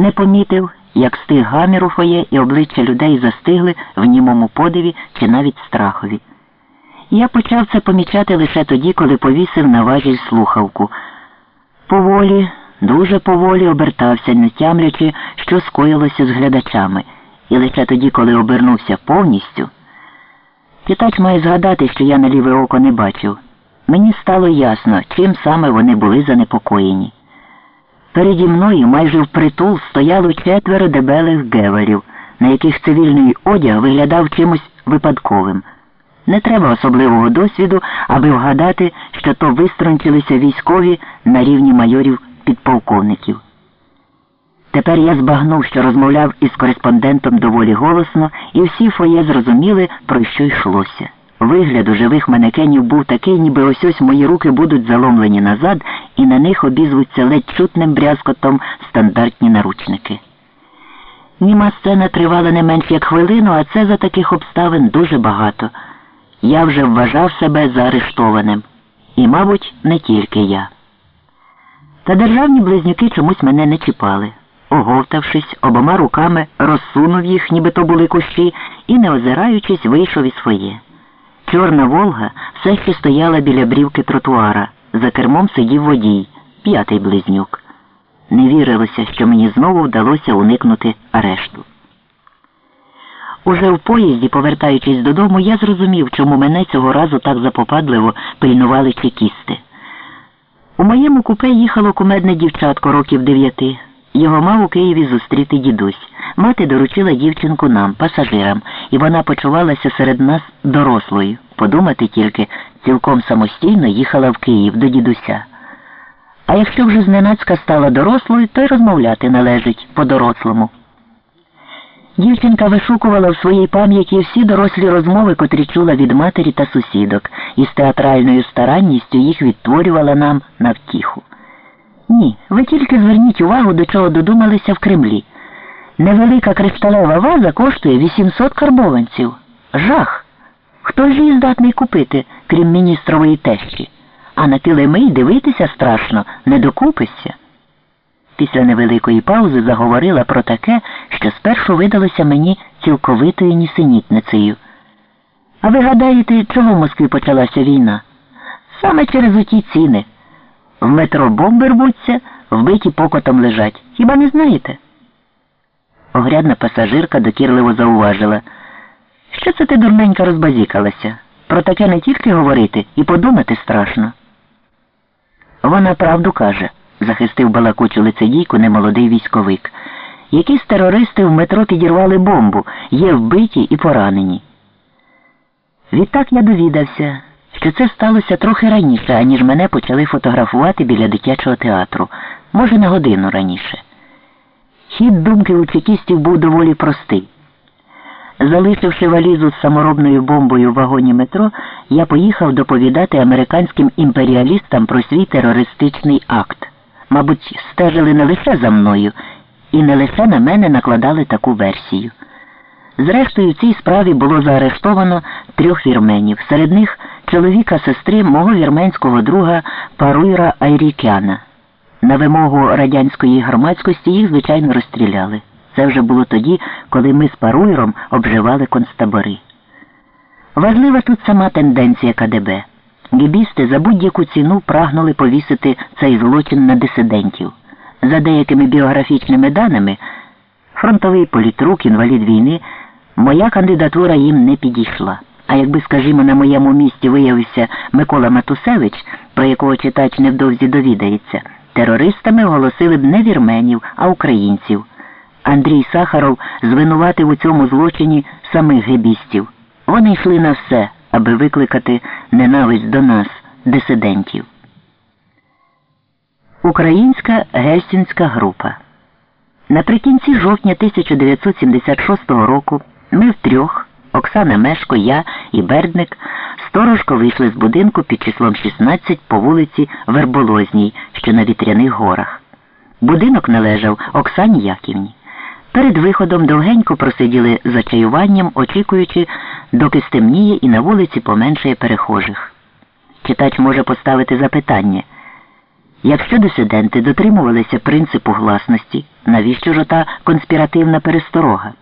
Не помітив, як стиг гамір у фоє, і обличчя людей застигли в німому подиві чи навіть страхові. Я почав це помічати лише тоді, коли повісив на важіль слухавку. Поволі, дуже поволі обертався, не тямлячи, що скоїлося з глядачами, і лише тоді, коли обернувся повністю. Читач має згадати, що я на ліве око не бачив. Мені стало ясно, чим саме вони були занепокоєні. Переді мною майже впритул стояло четверо дебелих геверів, на яких цивільний одяг виглядав чимось випадковим. Не треба особливого досвіду, аби вгадати, що то вистрончилися військові на рівні майорів підполковників. Тепер я збагнув, що розмовляв із кореспондентом доволі голосно, і всі фоє зрозуміли, про що йшлося. Вигляд у живих манекенів був такий, ніби ось ось мої руки будуть заломлені назад, і на них обізвуться ледь чутним брязкотом стандартні наручники. Німа сцена тривала не менш як хвилину, а це за таких обставин дуже багато. Я вже вважав себе заарештованим. І, мабуть, не тільки я. Та державні близнюки чомусь мене не чіпали. Оговтавшись, обома руками розсунув їх, ніби то були кущі, і, не озираючись, вийшов із своє. Чорна Волга все ще стояла біля брівки тротуара. За кермом сидів водій, п'ятий близнюк. Не вірилося, що мені знову вдалося уникнути арешту. Уже в поїзді, повертаючись додому, я зрозумів, чому мене цього разу так запопадливо пильнували чекісти. У моєму купе їхало кумедне дівчатко років дев'яти. Його мав у Києві зустріти дідусь. Мати доручила дівчинку нам, пасажирам, і вона почувалася серед нас дорослою. Подумати тільки, цілком самостійно їхала в Київ до дідуся. А якщо вже зненацька стала дорослою, то й розмовляти належить по-дорослому. Дівчинка вишукувала в своїй пам'яті всі дорослі розмови, котрі чула від матері та сусідок, і з театральною старанністю їх відтворювала нам на втіху. Ні, ви тільки зверніть увагу, до чого додумалися в Кремлі. Невелика кришталева ваза коштує 800 карбованців. Жах! Хто ж її здатний купити, крім міністрової тещі? А на килими дивитися страшно, не докупишся. Після невеликої паузи заговорила про таке, що спершу видалося мені цілковитою нісенітницею. А ви гадаєте, чого в Москві почалася війна? Саме через оті ціни. В метро бомби рвуться, вбиті покотом лежать. Хіба не знаєте? Огрядна пасажирка докірливо зауважила. Що це ти дурненька розбазікалася? Про таке не тільки говорити і подумати страшно. Вона правду каже, захистив балакучу лицедійку немолодий військовик. Якісь терористи в метро підірвали бомбу, є вбиті і поранені. Відтак я довідався, що це сталося трохи раніше, аніж мене почали фотографувати біля дитячого театру, може, на годину раніше. Хід думки у чекістів був доволі простий. Залишивши валізу з саморобною бомбою в вагоні метро, я поїхав доповідати американським імперіалістам про свій терористичний акт. Мабуть, стежили не лише за мною, і не лише на мене накладали таку версію. Зрештою, в цій справі було заарештовано трьох вірменів, серед них чоловіка сестри мого вірменського друга Паруйра Айрікяна. На вимогу радянської громадськості їх, звичайно, розстріляли. Це вже було тоді, коли ми з Паруйром обживали концтабори. Важлива тут сама тенденція КДБ. Гібісти за будь-яку ціну прагнули повісити цей злочин на дисидентів. За деякими біографічними даними, фронтовий політрук, інвалід війни, моя кандидатура їм не підійшла. А якби, скажімо, на моєму місці виявився Микола Матусевич, про якого читач невдовзі довідається, терористами оголосили б не вірменів, а українців. Андрій Сахаров звинуватив у цьому злочині самих гебістів. Вони йшли на все, аби викликати ненависть до нас, дисидентів. Українська гельсінська група. Наприкінці жовтня 1976 року ми втрьох, Оксана Мешко, я і Бердник, сторожко вийшли з будинку під числом 16 по вулиці Верболозній, що на Вітряних горах. Будинок належав Оксані Яківні. Перед виходом довгенько просиділи за чаюванням, очікуючи, доки стемніє і на вулиці поменшає перехожих. Читач може поставити запитання, Якщо дисиденти дотримувалися принципу гласності, навіщо ж ота конспіративна пересторога?